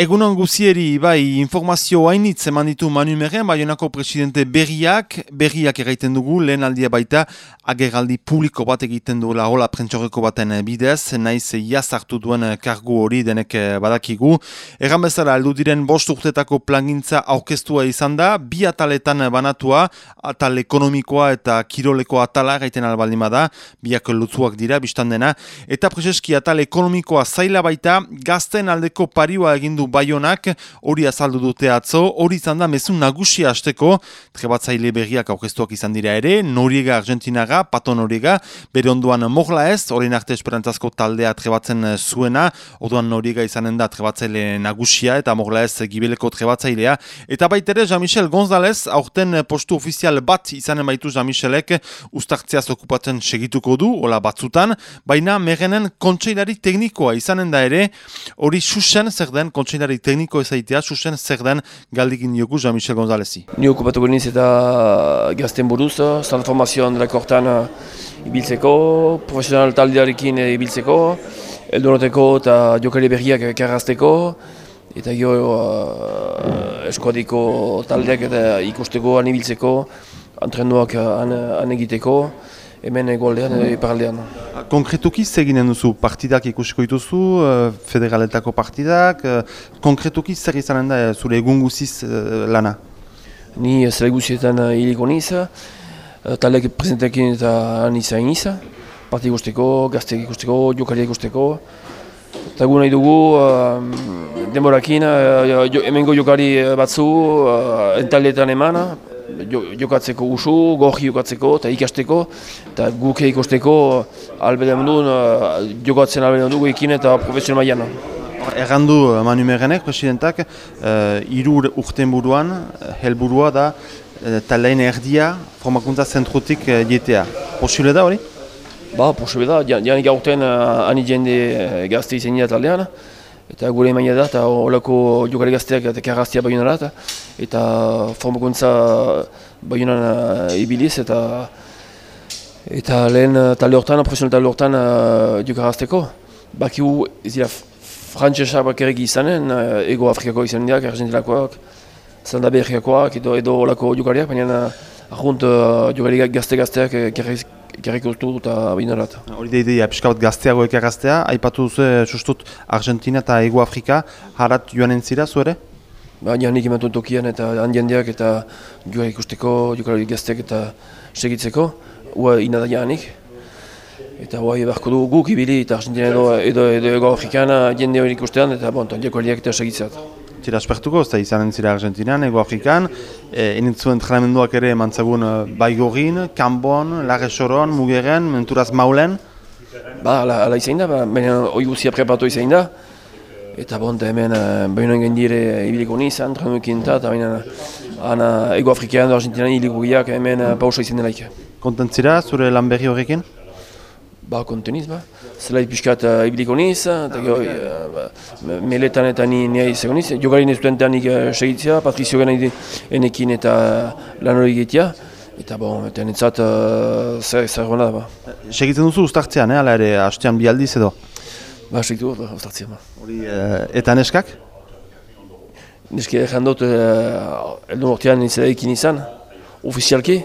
Egunon guzieri, bai, informazio hainitz eman ditu Manu Meren, Baionako presidente berriak, berriak egiten dugu, lehen aldia baita, ageraldi publiko bat egiten du hola prentxorreko baten bidez, naiz jazartu duen kargu hori denek badakigu. Egan bezala, aldu diren bost urtetako plangintza aurkeztua izan da, bi ataletan banatua, atal ekonomikoa eta kiroleko atala gaiten albaldima da, biak lutzuak dira, biztan dena, eta preseski atal ekonomikoa zaila baita, gazten aldeko parioa egin du baionak, hori azaldu dute atzo, hori izan da mezun nagusia hasteko, trebatzaile berriak aurkeztuak izan dira ere, Noriega Argentinaga, Pato Noriega, bere onduan morla ez, hori arte esperantzazko taldea trebatzen zuena, orduan Noriega izanen da trebatzaile nagusia eta morla ez gibeleko trebatzailea, eta baitere Jean-Michel González, aurten postu ofizial bat izanen baitu Jean-Michelek, ustartzeaz okupatzen segituko du, hola batzutan, baina merenen kontseilari teknikoa izanen da ere, hori susen zer den kontseilari tekniko ezaitea, susen zer den galdikin diogu Jean-Michel Gonzalezi. Ni okupatuko niz eta gazten buruz, zan formazioan dela kortan ibiltzeko, profesional taldearekin ibiltzeko, eldonoteko eta jokari berriak karrazteko, eta gio uh, eskuadiko taldeak eta ikusteko, anibiltzeko, antrenduak han egiteko, hemen egualdean edo iparaldean. Konkretuki zeginen duzu partidak ikusiko dituzu, uh, federaletako partidak, uh, konkretuki zer izanen da uh, zure egun guziz lana? Ni uh, zela guzietan uh, hiliko niz, uh, taldeak presentekin eta anizain niz, parti ikusteko, gazteak ikusteko, jokariak ikusteko, Eta gu nahi dugu, uh, denborakin, uh, jo, hemengo jokari batzu, uh, entaldetan jokatzeko usu, gohi jokatzeko eta ikasteko eta guke ikosteko albeden duen, uh, jokatzen albeden dugu ikin eta profesional maian. Errandu uh, Manu Merenek, presidentak, uh, irur urten buruan, uh, helburua da, uh, talein erdia formakuntza zentrutik uh, dietea. Posible da hori? Ba, posible da, janik aurten uh, ani jende uh, gazte izan dira taldean. Eta gure emaina da, eta holako jokari gazteak eta karraztia baionara eta, eta formakuntza baionan uh, ibiliz eta eta lehen uh, talde horretan, profesional talde horretan uh, jokarazteko. Baki hu ez dira frantzesak bakarrik izanen, uh, ego Afrikako izanen dira, argentinakoak, zanda behiakoak edo, edo holako jokariak, baina uh, ahunt uh, jokari gazte-gazteak uh, Gerrikultu eta binarat. Hori da ideia, pixka bat gazteago gaztea, aipatu duzu, sustut, Argentina eta Ego Afrika, harat joan entzira, zu ere? Ba, nik ematun tokian eta handiak eta joa ikusteko, jokalari gazteak eta segitzeko, ua inada janik. Eta ua ebarko du guk ibili eta Argentina edo, edo, edo Ego Afrikana jende hori ikustean eta bon, jokalariak eta segitzat. Zira aspertuko, ez da izan zira Argentinan, Ego Afrikan, e, enintzuen entrenamenduak ere mantzagun e, Baigorin, Kambon, Larre Soron, Mugeren, Menturaz Maulen? Ba, ala, ala izan da, ba, baina hori guzia prepatu izan da. Eta bon, eta hemen, e, baina ingen dire ibiliko nizan, entrenuekin eta, eta baina ana Ego Afrikan, Argentinan, hiliko hemen e, pausa izan delaik. Kontentzira, zure lan berri horrekin? Ba, konteniz, ba. Zelai pixkat uh, ibiliko niz, eta uh, ba, meletan eta ni nia izango niz. Jogari nezutentean nik uh, segitzea, Patrizio gana enekin eta lan hori egitea. Eta bon, eta nintzat uh, zer, zer da, ba. Segitzen duzu ustartzean, eh, ala ere, hastean bi aldiz edo? Ba, segitu dut, ustartzean, ba. Hori, uh, eta neskak? Neski egin dut, uh, eldun ortean nintzela ekin izan, ofizialki,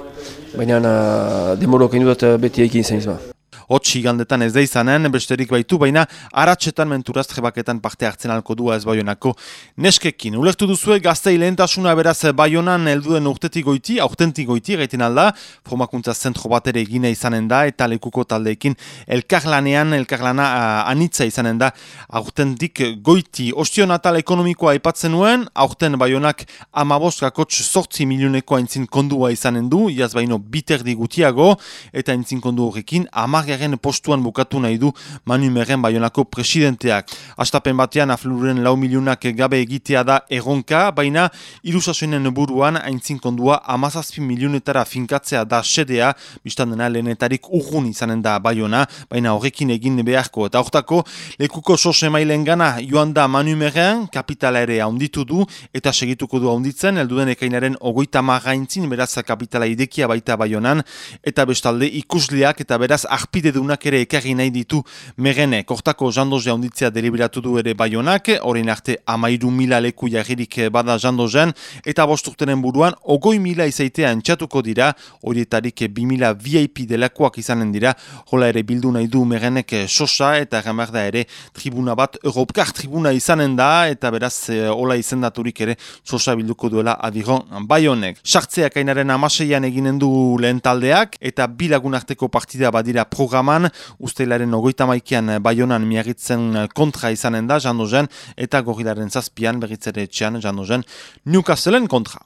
baina uh, demorok egin dut beti ekin izan izan. Hotxi gandetan ez da izanen, besterik baitu, baina aratsetan menturaz trebaketan parte hartzen alko du ez baionako neskekin. Ulertu duzue gaztei lehentasuna beraz baionan helduen urtetik goiti, aurtentik goiti, gaiten alda, formakuntza zentro bat ere egine izanen da, eta lekuko taldeekin elkarlanean, elkarlana uh, anitza izanen da, aurtentik goiti. Ostio natal ekonomikoa aipatzen nuen, aurten baionak amabost kakotx sortzi milioneko aintzin kondua izanen du, iaz baino biterdi gutiago, eta aintzin kondu horrekin, amarga bigarren postuan bukatu nahi du Manu Meren Bayonako presidenteak. Astapen batean afluren lau milionak gabe egitea da erronka, baina irusasoinen buruan haintzin kondua amazazpi milionetara finkatzea da sedea, biztan dena lehenetarik urgun izanen da Bayona, baina horrekin egin beharko. Eta hortako, lekuko sose mailen gana joan da Manu Meren, kapitala ere haunditu du, eta segituko du haunditzen, elduden ekainaren ogoita marra beraz kapitala idekia baita Bayonan, eta bestalde ikusliak eta beraz arpide kide dunak ere ekarri nahi ditu merene. Kortako jandoze onditzea deliberatu du ere baionak, horrein arte amairu mila leku jarririk bada jandozen, eta bosturtenen buruan, ogoi mila izaitea entxatuko dira, horietarik bi mila VIP delakoak izanen dira, hola ere bildu nahi du merenek sosa, eta da ere tribuna bat, Europkar tribuna izanen da, eta beraz, eh, hola izendaturik ere sosa bilduko duela adiron baionek. Sartzeak ainaren amaseian eginen du lehen taldeak, eta bilagun arteko partida badira programan, ustelaren ogoita maikian baionan miagitzen kontra izanen da, jando eta gorilaren zazpian, berritzere etxean, jando zen, Newcastleen kontra.